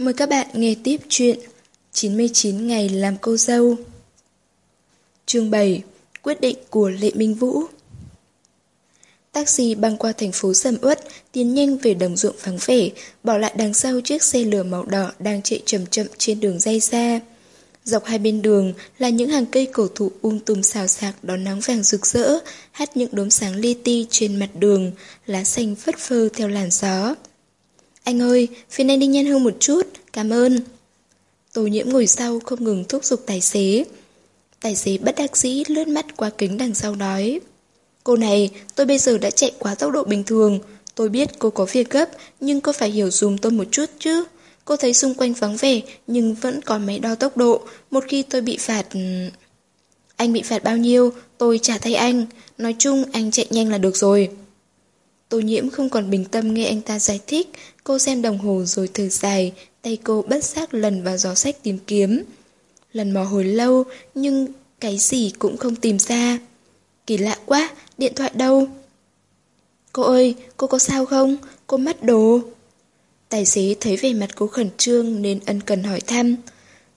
Mời các bạn nghe tiếp chuyện 99 ngày làm cô dâu Chương 7 Quyết định của Lệ Minh Vũ Taxi băng qua thành phố Sầm Uất, tiến nhanh về đồng ruộng vắng vẻ, bỏ lại đằng sau chiếc xe lửa màu đỏ đang chạy chậm chậm trên đường dây xa. Dọc hai bên đường là những hàng cây cổ thụ um tùm xào xạc đón nắng vàng rực rỡ, hát những đốm sáng li ti trên mặt đường, lá xanh phất phơ theo làn gió. Anh ơi, phiền anh đi nhanh hơn một chút, cảm ơn. Tô nhiễm ngồi sau không ngừng thúc giục tài xế. Tài xế bất đắc dĩ lướt mắt qua kính đằng sau nói. Cô này, tôi bây giờ đã chạy quá tốc độ bình thường. Tôi biết cô có việc gấp, nhưng cô phải hiểu dùm tôi một chút chứ. Cô thấy xung quanh vắng vẻ, nhưng vẫn có máy đo tốc độ. Một khi tôi bị phạt... Ừ, anh bị phạt bao nhiêu, tôi trả thay anh. Nói chung, anh chạy nhanh là được rồi. Tô nhiễm không còn bình tâm nghe anh ta giải thích, cô xem đồng hồ rồi thở dài, tay cô bất giác lần vào gió sách tìm kiếm. Lần mò hồi lâu, nhưng cái gì cũng không tìm ra. Kỳ lạ quá, điện thoại đâu? Cô ơi, cô có sao không? Cô mất đồ. Tài xế thấy vẻ mặt cô khẩn trương nên ân cần hỏi thăm.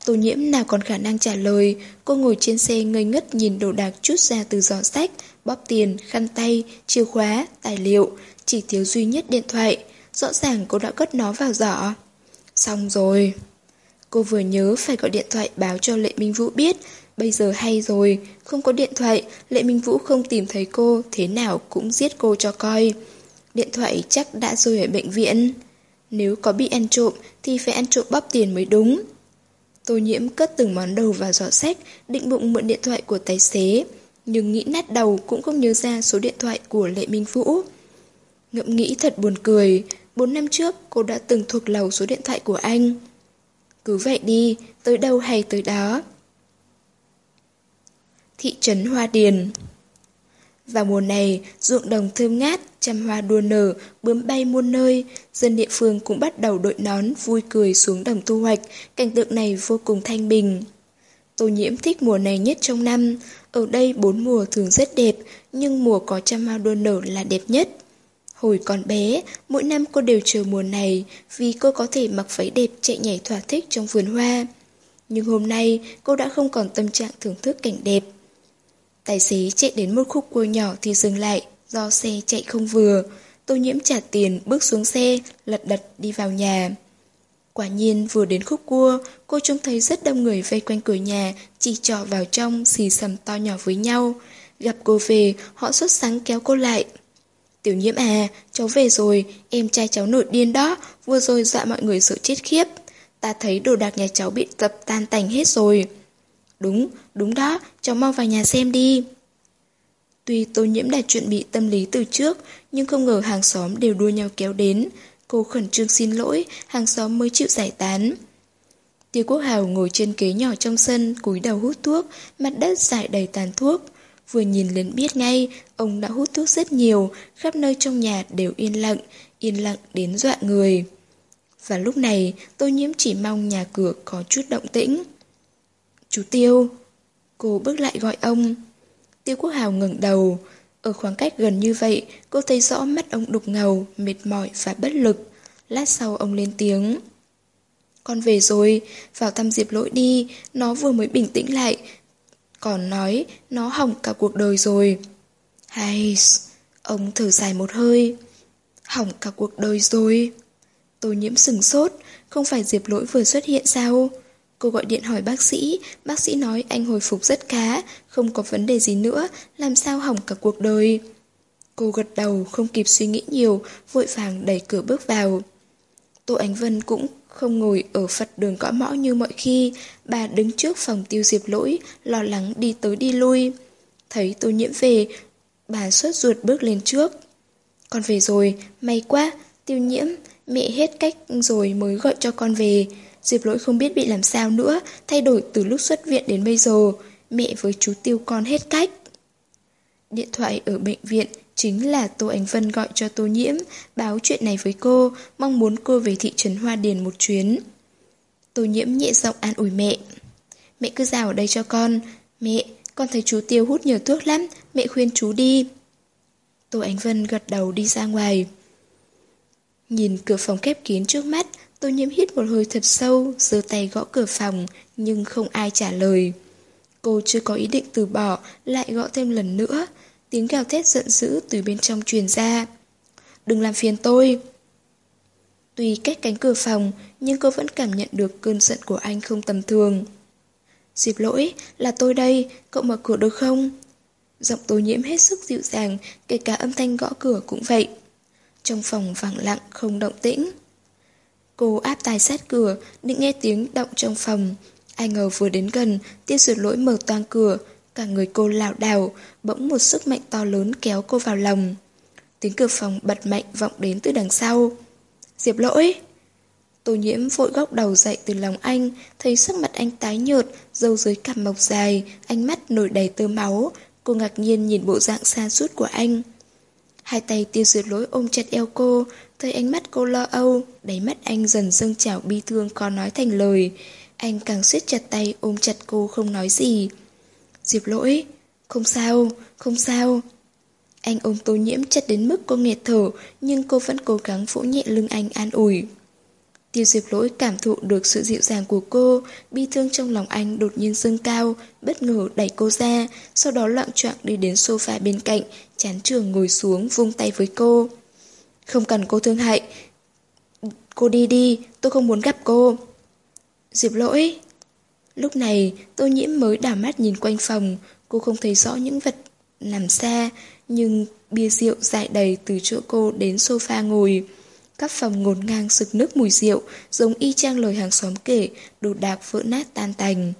Tô nhiễm nào còn khả năng trả lời, cô ngồi trên xe ngây ngất nhìn đồ đạc chút ra từ giỏ sách, bóp tiền, khăn tay, chìa khóa, tài liệu, chỉ thiếu duy nhất điện thoại. Rõ ràng cô đã cất nó vào giỏ. Xong rồi. Cô vừa nhớ phải gọi điện thoại báo cho Lệ Minh Vũ biết, bây giờ hay rồi, không có điện thoại, Lệ Minh Vũ không tìm thấy cô, thế nào cũng giết cô cho coi. Điện thoại chắc đã rơi ở bệnh viện. Nếu có bị ăn trộm thì phải ăn trộm bóp tiền mới đúng. Tô nhiễm cất từng món đầu vào giỏ sách, định bụng mượn điện thoại của tài xế. Nhưng nghĩ nát đầu cũng không nhớ ra số điện thoại của Lệ Minh Vũ. ngậm nghĩ thật buồn cười, bốn năm trước cô đã từng thuộc lầu số điện thoại của anh. Cứ vậy đi, tới đâu hay tới đó. Thị trấn Hoa Điền vào mùa này, ruộng đồng thơm ngát, trăm hoa đua nở, bướm bay muôn nơi, dân địa phương cũng bắt đầu đội nón, vui cười xuống đồng thu hoạch, cảnh tượng này vô cùng thanh bình. Tô nhiễm thích mùa này nhất trong năm, ở đây bốn mùa thường rất đẹp, nhưng mùa có trăm hoa đua nở là đẹp nhất. Hồi còn bé, mỗi năm cô đều chờ mùa này vì cô có thể mặc váy đẹp chạy nhảy thỏa thích trong vườn hoa. Nhưng hôm nay cô đã không còn tâm trạng thưởng thức cảnh đẹp. Tài xế chạy đến một khúc cua nhỏ thì dừng lại do xe chạy không vừa. Tô nhiễm trả tiền bước xuống xe, lật đật đi vào nhà. Quả nhiên vừa đến khúc cua, cô trông thấy rất đông người vây quanh cửa nhà, chỉ trọ vào trong, xì xầm to nhỏ với nhau. Gặp cô về, họ xuất sáng kéo cô lại. Tiểu nhiễm à, cháu về rồi, em trai cháu nổi điên đó, vừa rồi dọa mọi người sợ chết khiếp. Ta thấy đồ đạc nhà cháu bị tập tan tành hết rồi. Đúng, đúng đó, cháu mau vào nhà xem đi. Tuy tô nhiễm đã chuẩn bị tâm lý từ trước, nhưng không ngờ hàng xóm đều đua nhau kéo đến. Cô khẩn trương xin lỗi, hàng xóm mới chịu giải tán. Tiêu Quốc Hào ngồi trên ghế nhỏ trong sân, cúi đầu hút thuốc, mặt đất dài đầy tàn thuốc. Vừa nhìn lên biết ngay, ông đã hút thuốc rất nhiều, khắp nơi trong nhà đều yên lặng, yên lặng đến dọa người. Và lúc này, tôi nhiễm chỉ mong nhà cửa có chút động tĩnh. Chú Tiêu. Cô bước lại gọi ông. Tiêu Quốc Hào ngẩng đầu. Ở khoảng cách gần như vậy, cô thấy rõ mắt ông đục ngầu, mệt mỏi và bất lực. Lát sau ông lên tiếng. Con về rồi, vào thăm Diệp lỗi đi, nó vừa mới bình tĩnh lại, còn nói nó hỏng cả cuộc đời rồi. Hay... Ông thở dài một hơi. Hỏng cả cuộc đời rồi. Tô nhiễm sừng sốt, không phải Diệp lỗi vừa xuất hiện sao? Cô gọi điện hỏi bác sĩ, bác sĩ nói anh hồi phục rất khá, không có vấn đề gì nữa, làm sao hỏng cả cuộc đời. Cô gật đầu, không kịp suy nghĩ nhiều, vội vàng đẩy cửa bước vào. Tô Ánh Vân cũng không ngồi ở Phật đường cõi mõ như mọi khi, bà đứng trước phòng tiêu diệp lỗi, lo lắng đi tới đi lui. Thấy tô nhiễm về, bà suốt ruột bước lên trước. Con về rồi, may quá, tiêu nhiễm, mẹ hết cách rồi mới gọi cho con về. Diệp lỗi không biết bị làm sao nữa, thay đổi từ lúc xuất viện đến bây giờ, mẹ với chú tiêu con hết cách. Điện thoại ở bệnh viện Chính là Tô Ánh Vân gọi cho Tô Nhiễm, báo chuyện này với cô, mong muốn cô về thị trấn Hoa Điền một chuyến. Tô Nhiễm nhẹ giọng an ủi mẹ. Mẹ cứ rào ở đây cho con. Mẹ, con thấy chú Tiêu hút nhiều thuốc lắm, mẹ khuyên chú đi. Tô Ánh Vân gật đầu đi ra ngoài. Nhìn cửa phòng khép kín trước mắt, tôi nhiễm hít một hơi thật sâu, giơ tay gõ cửa phòng, nhưng không ai trả lời. Cô chưa có ý định từ bỏ, lại gõ thêm lần nữa. Tiếng gào thét giận dữ từ bên trong truyền ra. Đừng làm phiền tôi. Tuy cách cánh cửa phòng, nhưng cô vẫn cảm nhận được cơn giận của anh không tầm thường. Dịp lỗi, là tôi đây, cậu mở cửa được không? Giọng tôi nhiễm hết sức dịu dàng, kể cả âm thanh gõ cửa cũng vậy. Trong phòng vắng lặng không động tĩnh. Cô áp tai sát cửa, định nghe tiếng động trong phòng. Ai ngờ vừa đến gần, tiêu duyệt lỗi mở toang cửa, cả người cô lảo đảo, bỗng một sức mạnh to lớn kéo cô vào lòng. Tiếng cửa phòng bật mạnh vọng đến từ đằng sau. Diệp lỗi! Tô nhiễm vội góc đầu dậy từ lòng anh, thấy sắc mặt anh tái nhợt, dâu dưới cằm mọc dài, ánh mắt nổi đầy tơ máu. Cô ngạc nhiên nhìn bộ dạng xa suốt của anh. Hai tay tiêu diệt lỗi ôm chặt eo cô, thấy ánh mắt cô lo âu, đáy mắt anh dần dâng trào bi thương khó nói thành lời. Anh càng siết chặt tay ôm chặt cô không nói gì. Diệp lỗi, không sao, không sao. Anh ôm tô nhiễm chặt đến mức cô nghẹt thở, nhưng cô vẫn cố gắng vỗ nhẹ lưng anh an ủi. Tiêu diệp lỗi cảm thụ được sự dịu dàng của cô, bi thương trong lòng anh đột nhiên dâng cao, bất ngờ đẩy cô ra, sau đó loạn choạng đi đến sofa bên cạnh, chán trường ngồi xuống vung tay với cô. Không cần cô thương hại, cô đi đi, tôi không muốn gặp cô. Diệp lỗi. Lúc này, tôi nhiễm mới đảo mắt nhìn quanh phòng, cô không thấy rõ những vật nằm xa, nhưng bia rượu dại đầy từ chỗ cô đến sofa ngồi. Các phòng ngổn ngang sực nước mùi rượu, giống y chang lời hàng xóm kể, đồ đạc vỡ nát tan tành.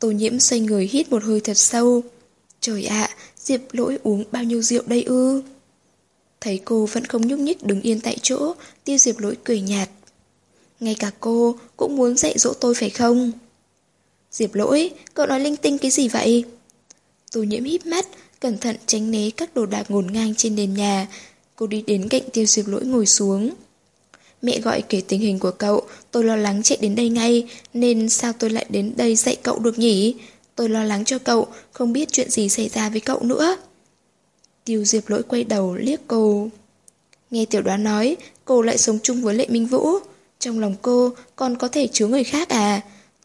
Tô nhiễm xoay người hít một hơi thật sâu. Trời ạ, Diệp lỗi uống bao nhiêu rượu đây ư? Thấy cô vẫn không nhúc nhích đứng yên tại chỗ, tiêu Diệp lỗi cười nhạt. Ngay cả cô cũng muốn dạy dỗ tôi phải không? Diệp lỗi, cậu nói linh tinh cái gì vậy? Tô nhiễm híp mắt, cẩn thận tránh né các đồ đạc ngổn ngang trên nền nhà. Cô đi đến cạnh tiêu diệp lỗi ngồi xuống. Mẹ gọi kể tình hình của cậu, tôi lo lắng chạy đến đây ngay, nên sao tôi lại đến đây dạy cậu được nhỉ? Tôi lo lắng cho cậu, không biết chuyện gì xảy ra với cậu nữa. Tiêu diệp lỗi quay đầu liếc cô. Nghe tiểu đoán nói, cô lại sống chung với Lệ Minh Vũ. Trong lòng cô còn có thể chứa người khác à?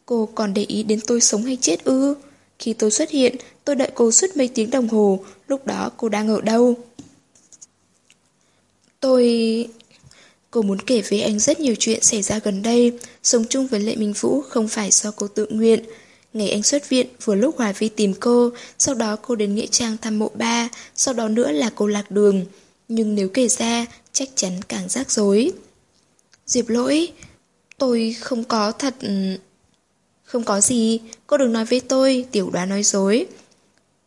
Cô còn để ý đến tôi sống hay chết ư? Khi tôi xuất hiện, tôi đợi cô suốt mấy tiếng đồng hồ, lúc đó cô đang ở đâu? Tôi... Cô muốn kể với anh rất nhiều chuyện xảy ra gần đây, sống chung với Lệ Minh Vũ không phải do cô tự nguyện. Ngày anh xuất viện, vừa lúc Hòa Vi tìm cô, sau đó cô đến Nghĩa Trang thăm mộ ba, sau đó nữa là cô lạc đường. Nhưng nếu kể ra, chắc chắn càng rắc rối. Diệp lỗi, tôi không có thật... Ừ, không có gì, cô đừng nói với tôi, tiểu đoá nói dối.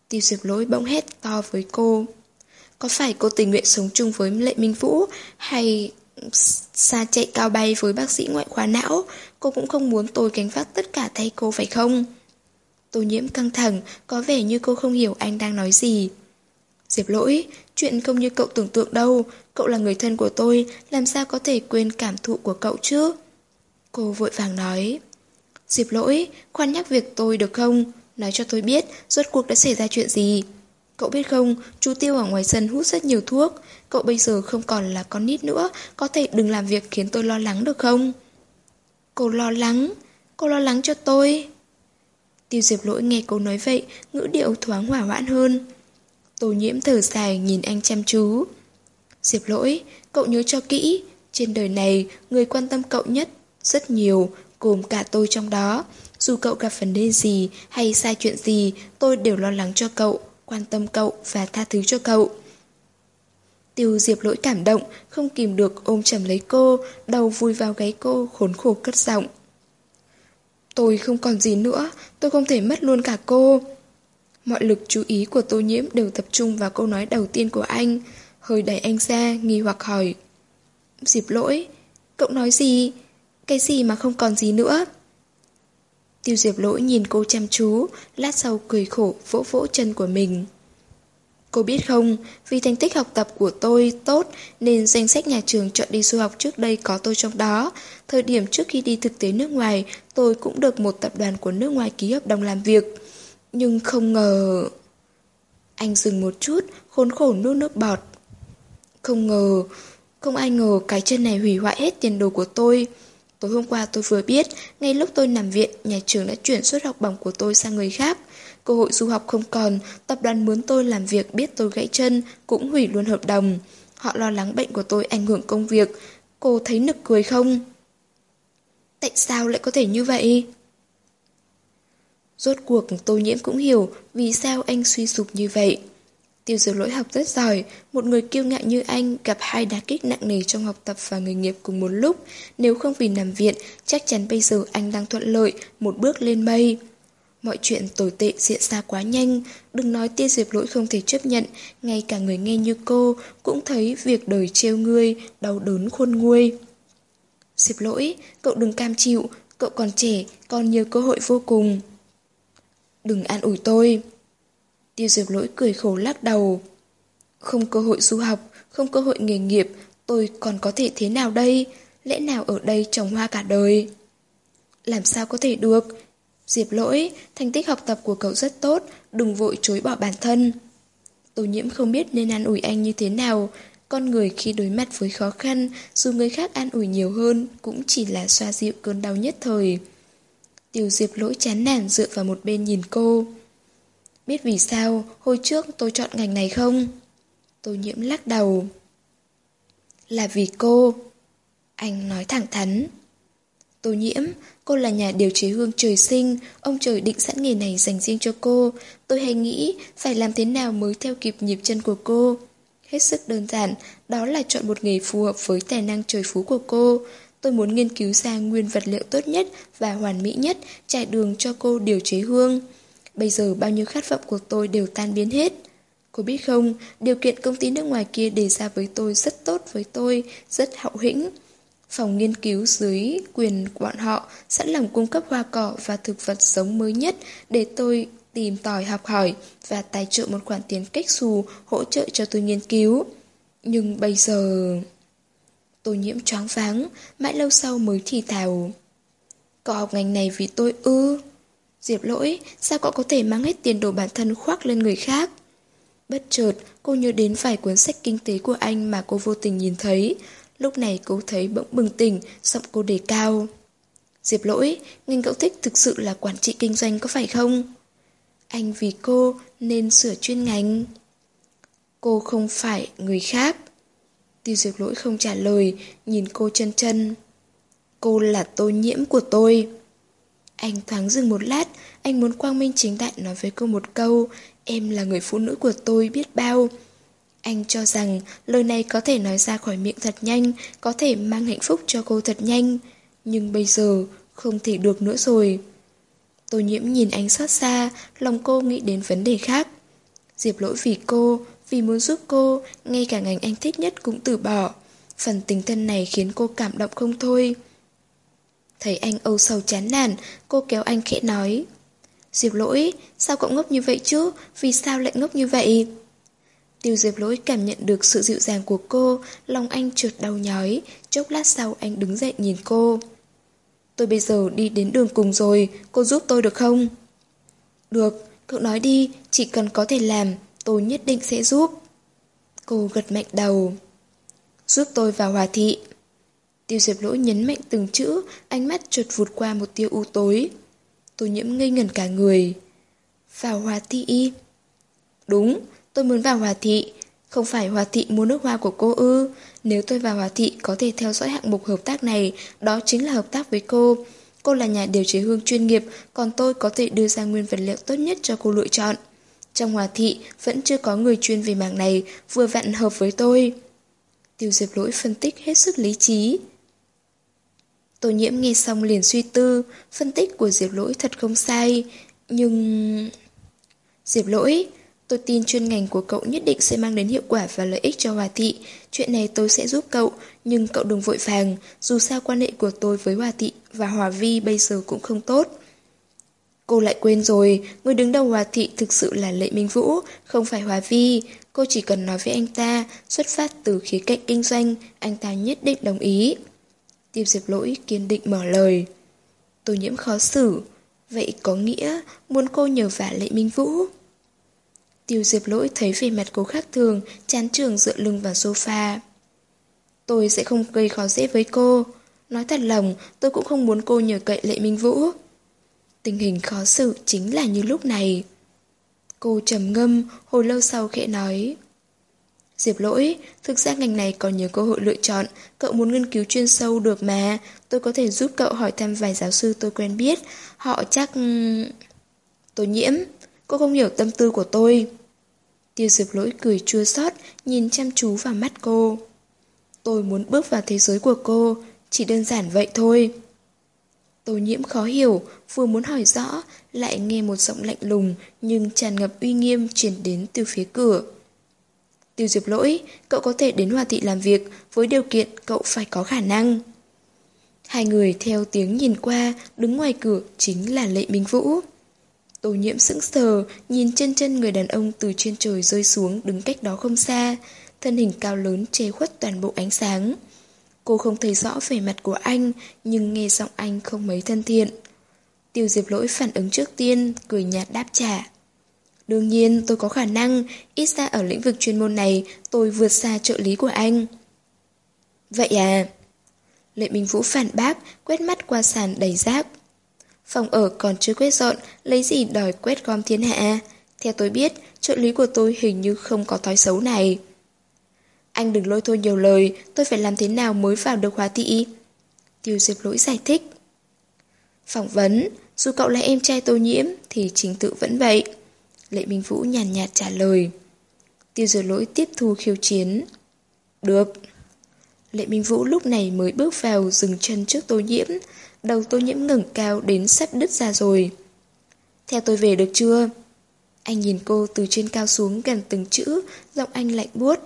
Tiêu diệp lỗi bỗng hét to với cô. Có phải cô tình nguyện sống chung với Lệ Minh Vũ hay xa chạy cao bay với bác sĩ ngoại khoa não, cô cũng không muốn tôi gánh vác tất cả thay cô phải không? Tô nhiễm căng thẳng, có vẻ như cô không hiểu anh đang nói gì. Diệp lỗi, chuyện không như cậu tưởng tượng đâu, cậu là người thân của tôi, làm sao có thể quên cảm thụ của cậu chứ? Cô vội vàng nói. Diệp lỗi, khoan nhắc việc tôi được không? Nói cho tôi biết, rốt cuộc đã xảy ra chuyện gì? Cậu biết không, chú Tiêu ở ngoài sân hút rất nhiều thuốc. Cậu bây giờ không còn là con nít nữa, có thể đừng làm việc khiến tôi lo lắng được không? Cô lo lắng? Cô lo lắng cho tôi? Tiêu Diệp Lỗi nghe cô nói vậy, ngữ điệu thoáng hỏa hoãn hơn. Tô nhiễm thở dài nhìn anh chăm chú. Diệp Lỗi, cậu nhớ cho kỹ, trên đời này, người quan tâm cậu nhất rất nhiều, gồm cả tôi trong đó. Dù cậu gặp vấn đề gì hay sai chuyện gì, tôi đều lo lắng cho cậu, quan tâm cậu và tha thứ cho cậu. Tiêu diệp lỗi cảm động, không kìm được ôm chầm lấy cô, đầu vui vào gáy cô, khốn khổ cất giọng. Tôi không còn gì nữa, tôi không thể mất luôn cả cô. Mọi lực chú ý của tô nhiễm đều tập trung vào câu nói đầu tiên của anh, hơi đẩy anh ra, nghi hoặc hỏi. Diệp lỗi, cậu nói gì? Cái gì mà không còn gì nữa? Tiêu diệp lỗi nhìn cô chăm chú, lát sau cười khổ vỗ vỗ chân của mình. Cô biết không, vì thành tích học tập của tôi tốt nên danh sách nhà trường chọn đi du học trước đây có tôi trong đó. Thời điểm trước khi đi thực tế nước ngoài, tôi cũng được một tập đoàn của nước ngoài ký hợp đồng làm việc. Nhưng không ngờ... Anh dừng một chút, khốn khổ nuốt nước bọt. Không ngờ... Không ai ngờ cái chân này hủy hoại hết tiền đồ của tôi. Tối hôm qua tôi vừa biết, ngay lúc tôi nằm viện, nhà trường đã chuyển suất học bổng của tôi sang người khác. Cơ hội du học không còn, tập đoàn muốn tôi làm việc biết tôi gãy chân, cũng hủy luôn hợp đồng. Họ lo lắng bệnh của tôi ảnh hưởng công việc. Cô thấy nực cười không? Tại sao lại có thể như vậy? Rốt cuộc tô nhiễm cũng hiểu vì sao anh suy sụp như vậy. Tiêu diệt lỗi học rất giỏi, một người kiêu ngạo như anh gặp hai đá kích nặng nề trong học tập và nghề nghiệp cùng một lúc. Nếu không vì nằm viện, chắc chắn bây giờ anh đang thuận lợi, một bước lên mây. Mọi chuyện tồi tệ diễn ra quá nhanh, đừng nói tiêu diệp lỗi không thể chấp nhận, ngay cả người nghe như cô cũng thấy việc đời trêu ngươi, đau đớn khôn nguôi. Diệp lỗi, cậu đừng cam chịu, cậu còn trẻ, còn nhiều cơ hội vô cùng. Đừng an ủi tôi. Tiêu diệp lỗi cười khổ lắc đầu. Không cơ hội du học, không cơ hội nghề nghiệp, tôi còn có thể thế nào đây? Lẽ nào ở đây trồng hoa cả đời? Làm sao có thể được? Diệp lỗi, thành tích học tập của cậu rất tốt, đừng vội chối bỏ bản thân. Tô nhiễm không biết nên an ủi anh như thế nào. Con người khi đối mặt với khó khăn, dù người khác an ủi nhiều hơn, cũng chỉ là xoa dịu cơn đau nhất thời. Tiểu diệp lỗi chán nản dựa vào một bên nhìn cô. Biết vì sao hồi trước tôi chọn ngành này không? Tô nhiễm lắc đầu. Là vì cô. Anh nói thẳng thắn. Tô nhiễm, cô là nhà điều chế hương trời sinh, ông trời định sẵn nghề này dành riêng cho cô. Tôi hay nghĩ phải làm thế nào mới theo kịp nhịp chân của cô. Hết sức đơn giản, đó là chọn một nghề phù hợp với tài năng trời phú của cô. Tôi muốn nghiên cứu ra nguyên vật liệu tốt nhất và hoàn mỹ nhất, trải đường cho cô điều chế hương. Bây giờ bao nhiêu khát vọng của tôi đều tan biến hết. Cô biết không, điều kiện công ty nước ngoài kia đề ra với tôi rất tốt với tôi, rất hậu hĩnh. Phòng nghiên cứu dưới quyền của bọn họ sẵn lòng cung cấp hoa cỏ và thực vật sống mới nhất để tôi tìm tòi học hỏi và tài trợ một khoản tiền cách xù hỗ trợ cho tôi nghiên cứu. Nhưng bây giờ... Tôi nhiễm choáng váng, mãi lâu sau mới thì thào. Cậu học ngành này vì tôi ư... Diệp lỗi, sao cậu có thể mang hết tiền đồ bản thân khoác lên người khác? Bất chợt, cô nhớ đến vài cuốn sách kinh tế của anh mà cô vô tình nhìn thấy. Lúc này cô thấy bỗng bừng tỉnh, giọng cô đề cao. Diệp lỗi, ngành cậu thích thực sự là quản trị kinh doanh có phải không? Anh vì cô nên sửa chuyên ngành. Cô không phải người khác. Tiêu diệp lỗi không trả lời, nhìn cô chân chân. Cô là tô nhiễm của tôi. Anh thoáng dừng một lát, anh muốn quang minh chính đại nói với cô một câu, em là người phụ nữ của tôi biết bao. Anh cho rằng lời này có thể nói ra khỏi miệng thật nhanh, có thể mang hạnh phúc cho cô thật nhanh. Nhưng bây giờ, không thể được nữa rồi. Tô nhiễm nhìn anh xót xa, lòng cô nghĩ đến vấn đề khác. Diệp lỗi vì cô, vì muốn giúp cô, ngay cả ngành anh thích nhất cũng từ bỏ. Phần tình thân này khiến cô cảm động không thôi. Thấy anh âu sầu chán nản, cô kéo anh khẽ nói. Diệp lỗi, sao cậu ngốc như vậy chứ? Vì sao lại ngốc như vậy? Tiêu diệp lỗi cảm nhận được sự dịu dàng của cô, lòng anh trượt đau nhói, chốc lát sau anh đứng dậy nhìn cô. Tôi bây giờ đi đến đường cùng rồi, cô giúp tôi được không? Được, cậu nói đi, chỉ cần có thể làm, tôi nhất định sẽ giúp. Cô gật mạnh đầu. Giúp tôi vào hòa thị. Tiêu diệp lỗi nhấn mạnh từng chữ, ánh mắt trượt vụt qua một tiêu u tối. Tô nhiễm ngây ngẩn cả người. Vào hòa thị y. Đúng, tôi muốn vào hòa thị. Không phải hòa thị mua nước hoa của cô ư. Nếu tôi vào hòa thị có thể theo dõi hạng mục hợp tác này, đó chính là hợp tác với cô. Cô là nhà điều chế hương chuyên nghiệp, còn tôi có thể đưa ra nguyên vật liệu tốt nhất cho cô lựa chọn. Trong hòa thị, vẫn chưa có người chuyên về mảng này, vừa vặn hợp với tôi. Tiêu diệp lỗi phân tích hết sức lý trí. Tô nhiễm nghe xong liền suy tư, phân tích của Diệp Lỗi thật không sai, nhưng... Diệp Lỗi, tôi tin chuyên ngành của cậu nhất định sẽ mang đến hiệu quả và lợi ích cho Hòa Thị. Chuyện này tôi sẽ giúp cậu, nhưng cậu đừng vội vàng, dù sao quan hệ của tôi với Hòa Thị và Hòa Vi bây giờ cũng không tốt. Cô lại quên rồi, người đứng đầu Hòa Thị thực sự là Lệ Minh Vũ, không phải Hòa Vi. Cô chỉ cần nói với anh ta, xuất phát từ khía cạnh kinh doanh, anh ta nhất định đồng ý. Tiêu diệp lỗi kiên định mở lời. Tô nhiễm khó xử. Vậy có nghĩa muốn cô nhờ vả lệ minh vũ? Tiêu diệp lỗi thấy về mặt cô khác thường, chán trường dựa lưng vào sofa. Tôi sẽ không gây khó dễ với cô. Nói thật lòng, tôi cũng không muốn cô nhờ cậy Lệ Minh Vũ. Tình hình khó xử chính là như lúc này. Cô trầm ngâm, hồi lâu sau khẽ nói. Diệp lỗi, thực ra ngành này còn nhiều cơ hội lựa chọn, cậu muốn nghiên cứu chuyên sâu được mà, tôi có thể giúp cậu hỏi thăm vài giáo sư tôi quen biết, họ chắc... Tôi nhiễm, cô không hiểu tâm tư của tôi. Tiêu diệp lỗi cười chua xót nhìn chăm chú vào mắt cô. Tôi muốn bước vào thế giới của cô, chỉ đơn giản vậy thôi. Tô nhiễm khó hiểu, vừa muốn hỏi rõ, lại nghe một giọng lạnh lùng nhưng tràn ngập uy nghiêm truyền đến từ phía cửa. Tiêu diệp lỗi, cậu có thể đến Hòa Thị làm việc với điều kiện cậu phải có khả năng. Hai người theo tiếng nhìn qua, đứng ngoài cửa chính là Lệ Minh Vũ. Tô nhiễm sững sờ, nhìn chân chân người đàn ông từ trên trời rơi xuống đứng cách đó không xa, thân hình cao lớn che khuất toàn bộ ánh sáng. Cô không thấy rõ vẻ mặt của anh, nhưng nghe giọng anh không mấy thân thiện. Tiêu diệp lỗi phản ứng trước tiên, cười nhạt đáp trả. Đương nhiên tôi có khả năng, ít ra ở lĩnh vực chuyên môn này tôi vượt xa trợ lý của anh. Vậy à? Lệ Minh Vũ phản bác, quét mắt qua sàn đầy rác. Phòng ở còn chưa quét dọn, lấy gì đòi quét gom thiên hạ? Theo tôi biết, trợ lý của tôi hình như không có thói xấu này. Anh đừng lôi thôi nhiều lời, tôi phải làm thế nào mới vào được hóa thị? Tiêu Diệp Lỗi giải thích. Phỏng vấn, dù cậu là em trai tô nhiễm thì chính tự vẫn vậy. Lệ Minh Vũ nhàn nhạt, nhạt trả lời. Tiêu Diệt Lỗi tiếp thu khiêu chiến. Được. Lệ Minh Vũ lúc này mới bước vào dừng chân trước tô nhiễm, đầu tô nhiễm ngẩng cao đến sắp đứt ra rồi. Theo tôi về được chưa? Anh nhìn cô từ trên cao xuống gần từng chữ, giọng anh lạnh buốt.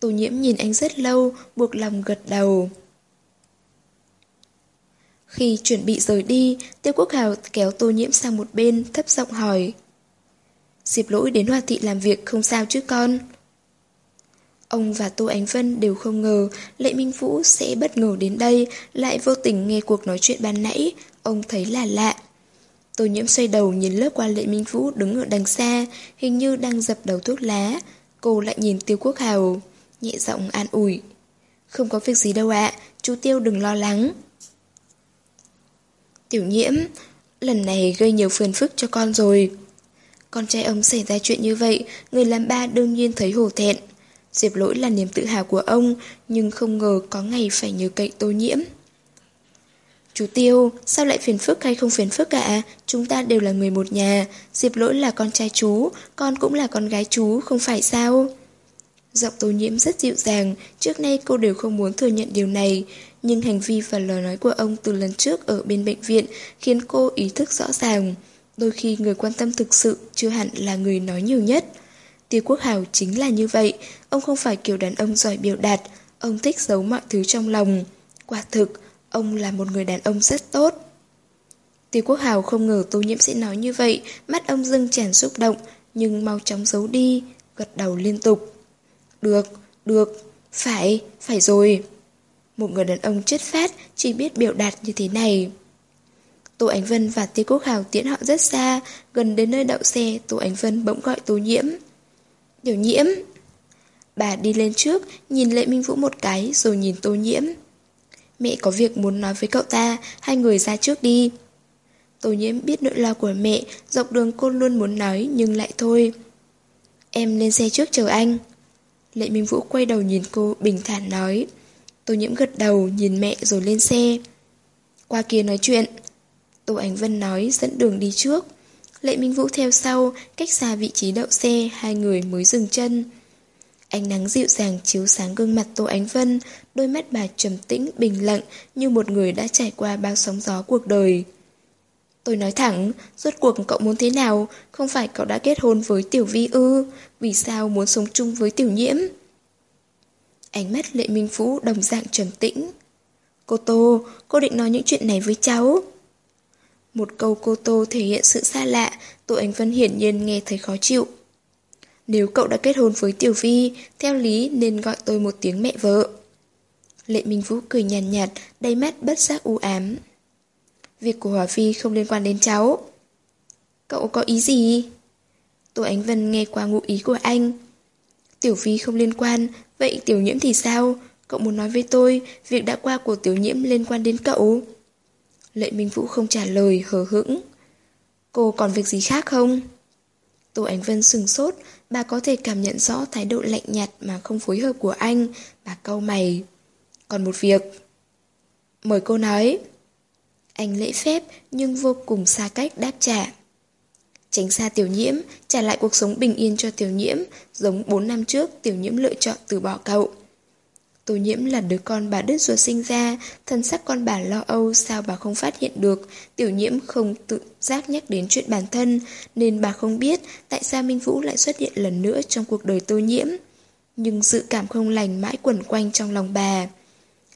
Tô nhiễm nhìn anh rất lâu, buộc lòng gật đầu. Khi chuẩn bị rời đi, Tiêu Quốc Hào kéo Tô nhiễm sang một bên, thấp giọng hỏi. Diệp lỗi đến Hoa Thị làm việc không sao chứ con? Ông và Tô Ánh Vân đều không ngờ Lệ Minh Vũ sẽ bất ngờ đến đây, lại vô tình nghe cuộc nói chuyện ban nãy, ông thấy là lạ. Tô nhiễm xoay đầu nhìn lớp qua Lệ Minh Vũ đứng ở đằng xa, hình như đang dập đầu thuốc lá. Cô lại nhìn Tiêu Quốc Hào nhẹ giọng an ủi. Không có việc gì đâu ạ, chú Tiêu đừng lo lắng. Tiểu nhiễm, lần này gây nhiều phiền phức cho con rồi. Con trai ông xảy ra chuyện như vậy, người làm ba đương nhiên thấy hổ thẹn. Diệp lỗi là niềm tự hào của ông, nhưng không ngờ có ngày phải nhờ cậy tô nhiễm. Chú Tiêu, sao lại phiền phức hay không phiền phức cả? Chúng ta đều là người một nhà, Diệp lỗi là con trai chú, con cũng là con gái chú, không phải sao? Giọng tô nhiễm rất dịu dàng, trước nay cô đều không muốn thừa nhận điều này, nhưng hành vi và lời nói của ông từ lần trước ở bên bệnh viện khiến cô ý thức rõ ràng. Đôi khi người quan tâm thực sự chưa hẳn là người nói nhiều nhất. Tiêu Quốc Hào chính là như vậy, ông không phải kiểu đàn ông giỏi biểu đạt, ông thích giấu mọi thứ trong lòng. Quả thực, ông là một người đàn ông rất tốt. Tiêu Quốc Hào không ngờ Tô Nhiễm sẽ nói như vậy, mắt ông dưng tràn xúc động, nhưng mau chóng giấu đi, gật đầu liên tục. Được, được, phải, phải rồi. Một người đàn ông chất phát chỉ biết biểu đạt như thế này. Tô Ánh Vân và Tiêu Quốc Hào tiễn họ rất xa, gần đến nơi đậu xe, Tô Ánh Vân bỗng gọi Tô Nhiễm. tiểu nhiễm. Bà đi lên trước, nhìn Lệ Minh Vũ một cái rồi nhìn Tô Nhiễm. Mẹ có việc muốn nói với cậu ta, hai người ra trước đi. Tô Nhiễm biết nỗi lo của mẹ, dọc đường cô luôn muốn nói nhưng lại thôi. Em lên xe trước chờ anh. Lệ Minh Vũ quay đầu nhìn cô, bình thản nói. Tô nhiễm gật đầu, nhìn mẹ rồi lên xe. Qua kia nói chuyện. Tô Ánh Vân nói dẫn đường đi trước. Lệ Minh Vũ theo sau, cách xa vị trí đậu xe, hai người mới dừng chân. Ánh nắng dịu dàng chiếu sáng gương mặt Tô Ánh Vân, đôi mắt bà trầm tĩnh, bình lặng như một người đã trải qua bao sóng gió cuộc đời. Tôi nói thẳng, rốt cuộc cậu muốn thế nào? Không phải cậu đã kết hôn với Tiểu Vi ư? Vì sao muốn sống chung với Tiểu Nhiễm? Ánh mắt Lệ Minh vũ đồng dạng trầm tĩnh. Cô Tô, cô định nói những chuyện này với cháu. Một câu cô Tô thể hiện sự xa lạ, Tô Ánh Vân hiển nhiên nghe thấy khó chịu. Nếu cậu đã kết hôn với Tiểu Vi, theo lý nên gọi tôi một tiếng mẹ vợ. Lệ Minh Vũ cười nhàn nhạt, nhạt, đầy mắt bất giác u ám. Việc của Hòa Phi không liên quan đến cháu. Cậu có ý gì? Tô Ánh Vân nghe qua ngụ ý của anh. Tiểu vi không liên quan, vậy Tiểu Nhiễm thì sao? Cậu muốn nói với tôi, việc đã qua của tiểu nhiễm liên quan đến cậu. Lệ Minh Vũ không trả lời, hờ hững. Cô còn việc gì khác không? Tô Ánh Vân sừng sốt, bà có thể cảm nhận rõ thái độ lạnh nhạt mà không phối hợp của anh. Bà câu mày. Còn một việc. Mời cô nói. Anh lễ phép nhưng vô cùng xa cách đáp trả. Tránh xa tiểu nhiễm, trả lại cuộc sống bình yên cho tiểu nhiễm, giống 4 năm trước tiểu nhiễm lựa chọn từ bỏ cậu. Tô nhiễm là đứa con bà đứt ruột sinh ra, thân sắc con bà lo âu sao bà không phát hiện được, tiểu nhiễm không tự giác nhắc đến chuyện bản thân, nên bà không biết tại sao Minh Vũ lại xuất hiện lần nữa trong cuộc đời tô nhiễm. Nhưng sự cảm không lành mãi quẩn quanh trong lòng bà.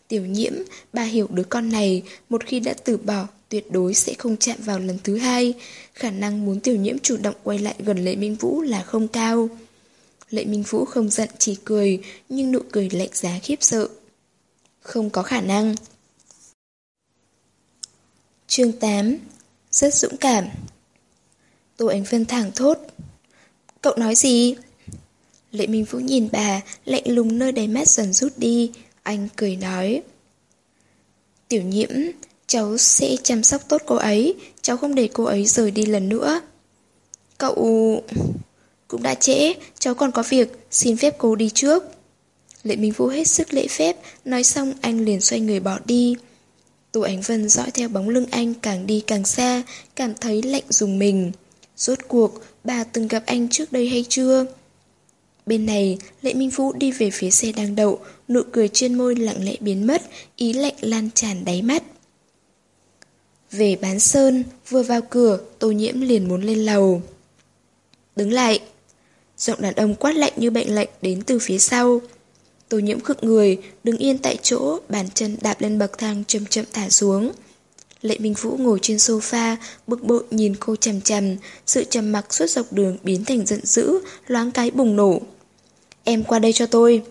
Tiểu nhiễm, bà hiểu đứa con này, một khi đã từ bỏ, tuyệt đối sẽ không chạm vào lần thứ hai. Khả năng muốn tiểu nhiễm chủ động quay lại gần Lệ Minh Vũ là không cao. Lệ Minh Vũ không giận chỉ cười, nhưng nụ cười lạnh giá khiếp sợ. Không có khả năng. Chương 8 Rất dũng cảm Tô Ánh Vân thẳng thốt Cậu nói gì? Lệ Minh Vũ nhìn bà, lạnh lùng nơi đáy mắt dần rút đi. Anh cười nói Tiểu nhiễm, cháu sẽ chăm sóc tốt cô ấy, cháu không để cô ấy rời đi lần nữa. Cậu... Cũng đã trễ, cháu còn có việc, xin phép cô đi trước. Lệ Minh Vũ hết sức lễ phép, nói xong anh liền xoay người bỏ đi. Tô Ánh Vân dõi theo bóng lưng anh càng đi càng xa, cảm thấy lạnh dùng mình. Rốt cuộc, bà từng gặp anh trước đây hay chưa? Bên này, Lệ Minh Vũ đi về phía xe đang đậu, nụ cười trên môi lặng lẽ biến mất, ý lạnh lan tràn đáy mắt. Về bán sơn, vừa vào cửa, tô nhiễm liền muốn lên lầu. Đứng lại. Giọng đàn ông quát lạnh như bệnh lệnh đến từ phía sau. Tô nhiễm khực người, đứng yên tại chỗ, bàn chân đạp lên bậc thang chậm chậm thả xuống. Lệ Minh Vũ ngồi trên sofa, bực bội nhìn cô chằm chằm, sự trầm mặc suốt dọc đường biến thành giận dữ, loáng cái bùng nổ. Em qua đây cho tôi.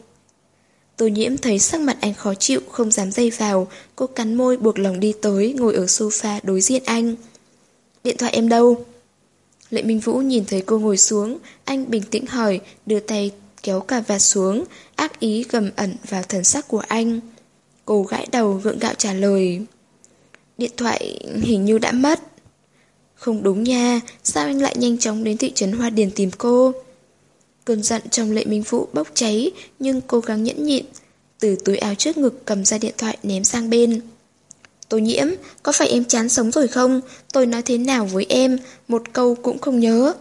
Tô nhiễm thấy sắc mặt anh khó chịu, không dám dây vào, cô cắn môi buộc lòng đi tới, ngồi ở sofa đối diện anh. Điện thoại em đâu? Lệ Minh Vũ nhìn thấy cô ngồi xuống, anh bình tĩnh hỏi, đưa tay kéo cà vạt xuống, ác ý gầm ẩn vào thần sắc của anh. Cô gãi đầu gượng gạo trả lời. Điện thoại hình như đã mất. Không đúng nha, sao anh lại nhanh chóng đến thị trấn Hoa Điền tìm cô? Cơn giận trong lệ minh vũ bốc cháy, nhưng cố gắng nhẫn nhịn. Từ túi áo trước ngực cầm ra điện thoại ném sang bên. Tô nhiễm, có phải em chán sống rồi không? Tôi nói thế nào với em, một câu cũng không nhớ.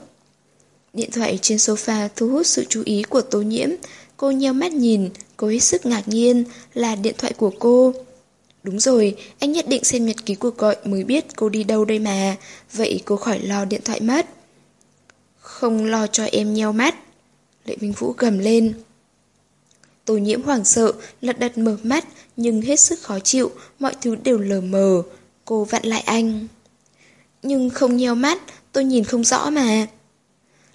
Điện thoại trên sofa thu hút sự chú ý của tô nhiễm. Cô nheo mắt nhìn, cô hết sức ngạc nhiên, là điện thoại của cô. Đúng rồi, anh nhất định xem nhật ký cuộc gọi mới biết cô đi đâu đây mà. Vậy cô khỏi lo điện thoại mất. Không lo cho em nheo mắt. Lệ Minh Vũ gầm lên. Tô nhiễm hoảng sợ, lật đật mở mắt, nhưng hết sức khó chịu, mọi thứ đều lờ mờ. Cô vặn lại anh. Nhưng không nheo mắt, tôi nhìn không rõ mà.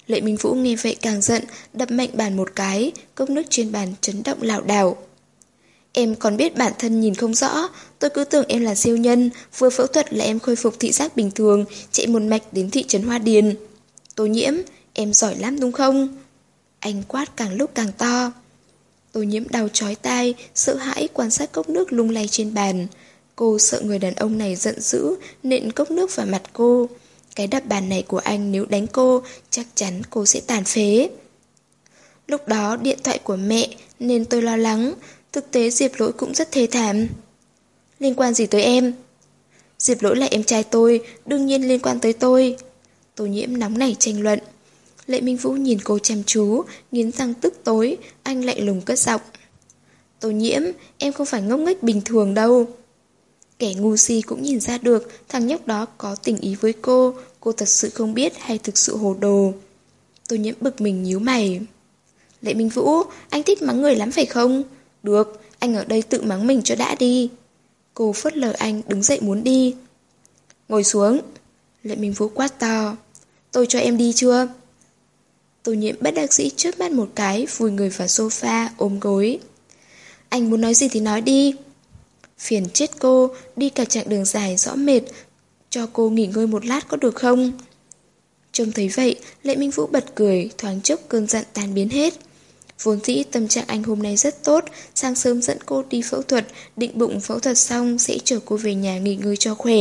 Lệ Minh Vũ nghe vậy càng giận, đập mạnh bàn một cái, cốc nước trên bàn chấn động lảo đảo. Em còn biết bản thân nhìn không rõ, tôi cứ tưởng em là siêu nhân, vừa phẫu thuật là em khôi phục thị giác bình thường, chạy một mạch đến thị trấn Hoa Điền. Tô nhiễm, em giỏi lắm đúng không? Anh quát càng lúc càng to. Tô nhiễm đau chói tai, sợ hãi quan sát cốc nước lung lay trên bàn. Cô sợ người đàn ông này giận dữ, nện cốc nước vào mặt cô. Cái đập bàn này của anh nếu đánh cô, chắc chắn cô sẽ tàn phế. Lúc đó điện thoại của mẹ nên tôi lo lắng, thực tế Diệp Lỗi cũng rất thê thảm. Liên quan gì tới em? Diệp Lỗi là em trai tôi, đương nhiên liên quan tới tôi. Tô nhiễm nóng nảy tranh luận. Lệ Minh Vũ nhìn cô chăm chú, nghiến răng tức tối, anh lạnh lùng cất giọng. Tô nhiễm, em không phải ngốc nghếch bình thường đâu. Kẻ ngu si cũng nhìn ra được thằng nhóc đó có tình ý với cô, cô thật sự không biết hay thực sự hồ đồ. Tô nhiễm bực mình nhíu mày. Lệ Minh Vũ, anh thích mắng người lắm phải không? Được, anh ở đây tự mắng mình cho đã đi. Cô phớt lờ anh đứng dậy muốn đi. Ngồi xuống. Lệ Minh Vũ quát to. Tôi cho em đi chưa? Tô nhiễm bất đắc dĩ trước mắt một cái, vùi người vào sofa, ôm gối. Anh muốn nói gì thì nói đi. Phiền chết cô, đi cả chặng đường dài rõ mệt, cho cô nghỉ ngơi một lát có được không? Trông thấy vậy, Lệ Minh Vũ bật cười, thoáng chốc cơn giận tan biến hết. Vốn dĩ tâm trạng anh hôm nay rất tốt, sáng sớm dẫn cô đi phẫu thuật, định bụng phẫu thuật xong sẽ chở cô về nhà nghỉ ngơi cho khỏe.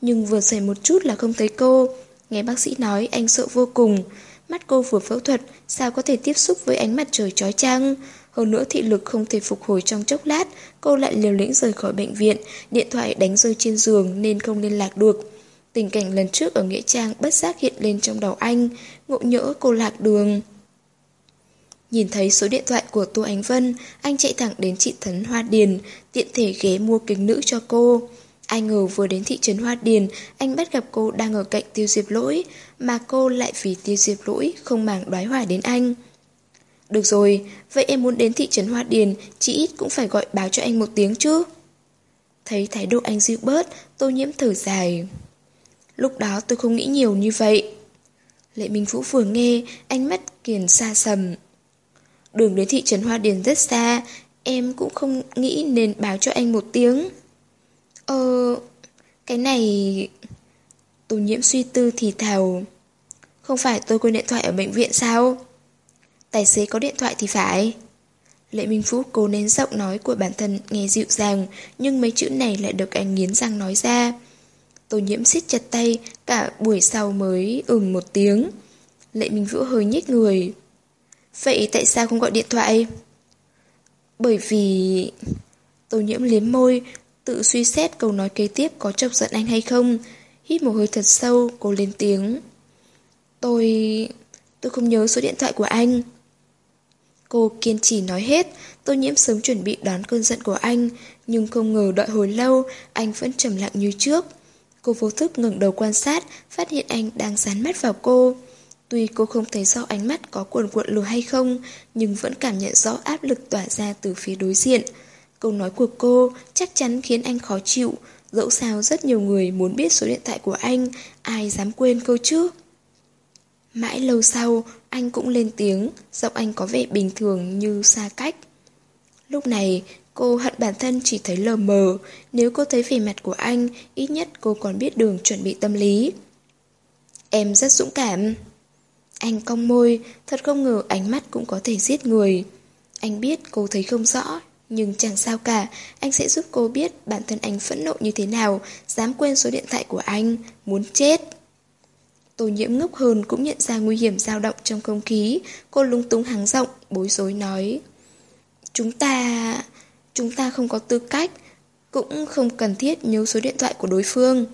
Nhưng vừa xảy một chút là không thấy cô. Nghe bác sĩ nói anh sợ vô cùng. Mắt cô vừa phẫu thuật, sao có thể tiếp xúc với ánh mặt trời chói chang? Hơn nữa thị lực không thể phục hồi trong chốc lát, cô lại liều lĩnh rời khỏi bệnh viện, điện thoại đánh rơi trên giường nên không liên lạc được. Tình cảnh lần trước ở Nghĩa Trang bất giác hiện lên trong đầu anh, ngộ nhỡ cô lạc đường. Nhìn thấy số điện thoại của Tô Ánh Vân, anh chạy thẳng đến chị Thấn Hoa Điền, tiện thể ghé mua kính nữ cho cô. Ai ngờ vừa đến thị trấn Hoa Điền, anh bắt gặp cô đang ở cạnh tiêu diệp lỗi, mà cô lại vì tiêu diệp lỗi không màng đoái hỏa đến anh. Được rồi, vậy em muốn đến thị trấn Hoa Điền, chỉ ít cũng phải gọi báo cho anh một tiếng chứ. Thấy thái độ anh dịu bớt, tô nhiễm thở dài. Lúc đó tôi không nghĩ nhiều như vậy. Lệ Minh Vũ vừa nghe, ánh mắt kiền xa sầm. Đường đến thị trấn Hoa Điền rất xa, em cũng không nghĩ nên báo cho anh một tiếng. Ờ, cái này... tù nhiễm suy tư thì thào. Không phải tôi quên điện thoại ở bệnh viện sao? Tài xế có điện thoại thì phải. Lệ Minh Phú cố nén giọng nói của bản thân nghe dịu dàng, nhưng mấy chữ này lại được anh nghiến răng nói ra. Tô nhiễm siết chặt tay, cả buổi sau mới ừm một tiếng. Lệ Minh Vũ hơi nhếch người. Vậy tại sao không gọi điện thoại? Bởi vì... Tô nhiễm liếm môi, tự suy xét câu nói kế tiếp có chọc giận anh hay không. Hít một hơi thật sâu, cô lên tiếng. Tôi... tôi không nhớ số điện thoại của anh. Cô kiên trì nói hết, tô nhiễm sớm chuẩn bị đón cơn giận của anh, nhưng không ngờ đợi hồi lâu, anh vẫn trầm lặng như trước. Cô vô thức ngẩng đầu quan sát, phát hiện anh đang dán mắt vào cô. Tuy cô không thấy rõ ánh mắt có cuộn cuộn lùa hay không, nhưng vẫn cảm nhận rõ áp lực tỏa ra từ phía đối diện. Câu nói của cô chắc chắn khiến anh khó chịu, dẫu sao rất nhiều người muốn biết số điện thoại của anh, ai dám quên câu chứ. Mãi lâu sau, anh cũng lên tiếng, giọng anh có vẻ bình thường như xa cách. Lúc này, cô hận bản thân chỉ thấy lờ mờ, nếu cô thấy vẻ mặt của anh, ít nhất cô còn biết đường chuẩn bị tâm lý. Em rất dũng cảm. Anh cong môi, thật không ngờ ánh mắt cũng có thể giết người. Anh biết cô thấy không rõ, nhưng chẳng sao cả, anh sẽ giúp cô biết bản thân anh phẫn nộ như thế nào, dám quên số điện thoại của anh, muốn chết. Tô nhiễm ngốc hơn cũng nhận ra nguy hiểm dao động trong không khí, cô lung túng hắng giọng, bối rối nói. Chúng ta... chúng ta không có tư cách, cũng không cần thiết nhớ số điện thoại của đối phương.